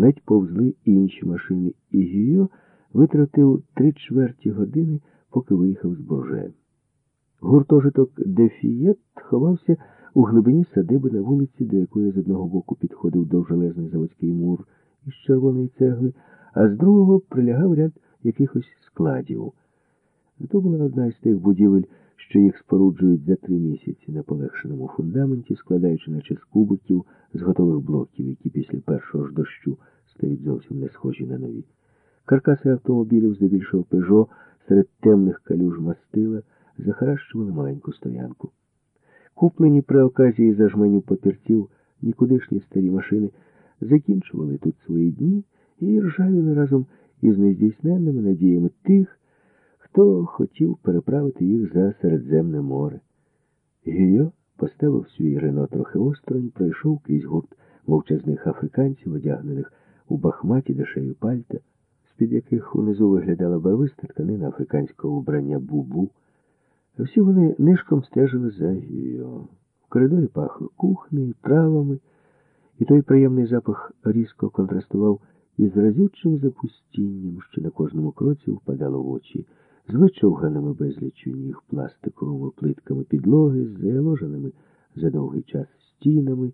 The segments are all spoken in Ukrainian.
ледь повзли інші машини, і Гюйо витратив три чверті години, поки виїхав з Борже. Гуртожиток Дефієт ховався у глибині садиби на вулиці, до якої з одного боку підходив довжелезний заводський мур із червоної цегли, а з другого прилягав ряд якихось складів. То була одна із тих будівель, що їх споруджують за три місяці на полегшеному фундаменті, складаючи наче з кубиків з готових блоків, які після першого ж дощу стають зовсім не схожі на нові. Каркаси автомобілів, здебільшого пежо, серед темних калюж мастила, захаращували маленьку стоянку. Куплені при оказії зажменю папірців нікудишні старі машини закінчували тут свої дні і ржавіли разом із нездійсненними надіями тих, хто хотів переправити їх за Середземне море. Гійо поставив свій Рено трохи осторонь, пройшов крізь гурт мовчазних африканців, одягнених у бахматі дешеві пальта, з-під яких унизу виглядала барвиста тканина африканського вбрання бубу. Всі вони нишком стежили за Гійо. В коридорі пахло кухнею, травами, і той приємний запах різко контрастував із разючим запустінням, що на кожному кроці впадало в очі, з вичовганими безлічю ніг пластиковими плитками підлоги, з заложеними за довгий час стінами.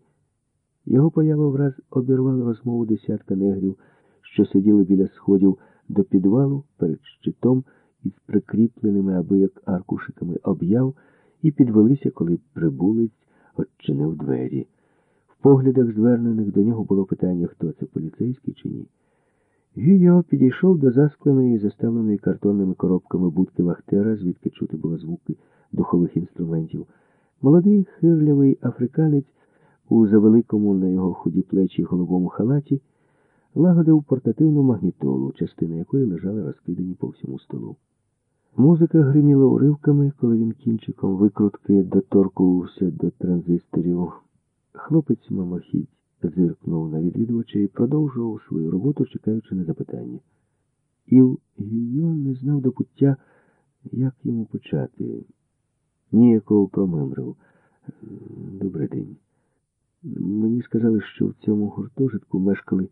Його поява враз обірвала розмову десятка негрів, що сиділи біля сходів до підвалу перед щитом із прикріпленими аби як аркушиками об'яв і підвелися, коли прибулець odчинив двері. В поглядах, звернених до нього, було питання, хто це поліцейський чи ні. Гюйо підійшов до заскленої, заставленої картонними коробками будки Вахтера, звідки чути було звуки духових інструментів. Молодий хирлявий африканець у завеликому на його худі плечі головому халаті лагодив портативну магнітолу, частина якої лежали розкидані по всьому столу. Музика гриміла уривками, коли він кінчиком викрутки доторкувався до транзисторів. Хлопець мимохідь зиркнув на відвідувача і продовжував свою роботу, чекаючи на запитання. Іл Гюйо не знав до пуття, як йому почати. Ніякого промимрив. Добрий день. Мені сказали, що в цьому гуртожитку мешкали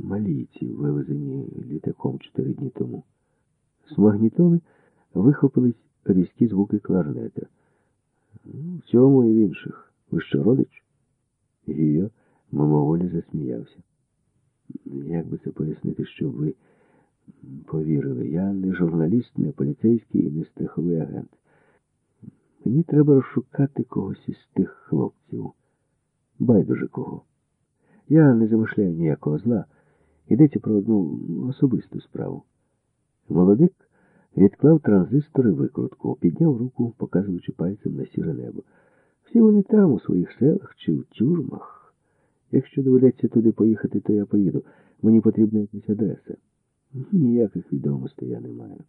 малійці, вивезені літаком чотири дні тому. З магнітоли вихопились різкі звуки кларнета. В цьому і в інших. Ви що, родич? Гіо мимоволі засміявся. Як би це пояснити, щоб ви повірили? Я не журналіст, не поліцейський і не страховий агент. Мені треба розшукати когось із тих хлопців. Байдуже кого. Я не замишляю ніякого зла. Йдеться про одну особисту справу. Молодик відклав транзистори викрутку, підняв руку, показуючи пальцем на сіре небо. Всі вони там, у своїх селах чи в тюрмах. Якщо доведеться туди поїхати, то я поїду. Мені потрібна якась адреса. Ніяких відомостей я не маю.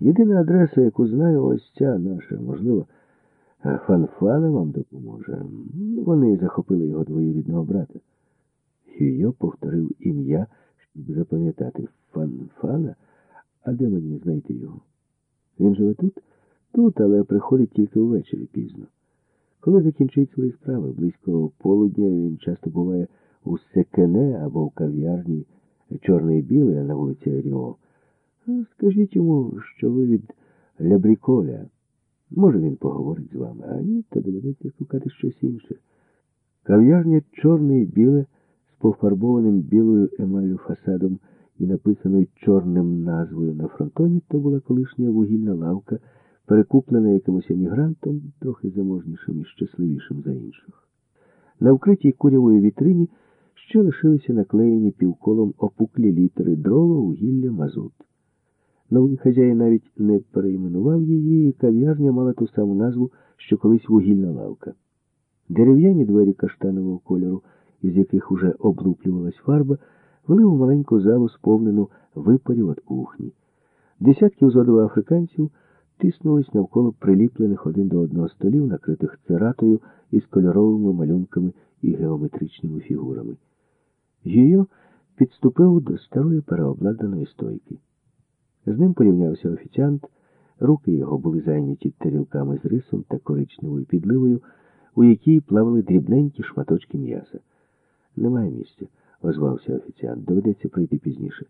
Єдина адреса, яку знаю, ось ця наша, можливо, Фанфана вам допоможе. Вони захопили його двоюрідного брата. Хюйо повторив ім'я, щоб запам'ятати Фанфана, а де мені знайти його? Він живе тут? Тут, але приходить тільки ввечері пізно. Коли закінчить свої справи, близько полудня він часто буває у Секене або в кав'ярні Чорний білий на вулиці Аріо. Скажіть йому, що ви від Лябріколя. Може, він поговорить з вами, а ні, то доведеться шукати щось інше. Кав'ярня чорне і біле з пофарбованим білою емалю фасадом і написаною чорним назвою на фронтоні, то була колишня вугільна лавка, перекуплена якимось емігрантом, трохи заможнішим і щасливішим за інших. На вкритій курявої вітрині ще лишилися наклеєні півколом опуклі літери дрова, вугілля, мазут. Новий хазяїн навіть не перейменував її, і кав'ярня мала ту саму назву, що колись вугільна лавка. Дерев'яні двері каштанового кольору, із яких уже облуплювалась фарба, вели у маленьку залу, сповнену випарів від кухні. Десятки зодових африканців тиснулись навколо приліплених один до одного столів, накритих цератою із кольоровими малюнками і геометричними фігурами. Гійо підступив до старої переобладнаної стойки. З ним порівнявся офіціант, руки його були зайняті тарілками з рисом та коричневою підливою, у якій плавали дрібненькі шматочки м'яса. Немає місця. озвався офіціант. Доведеться прийти пізніше.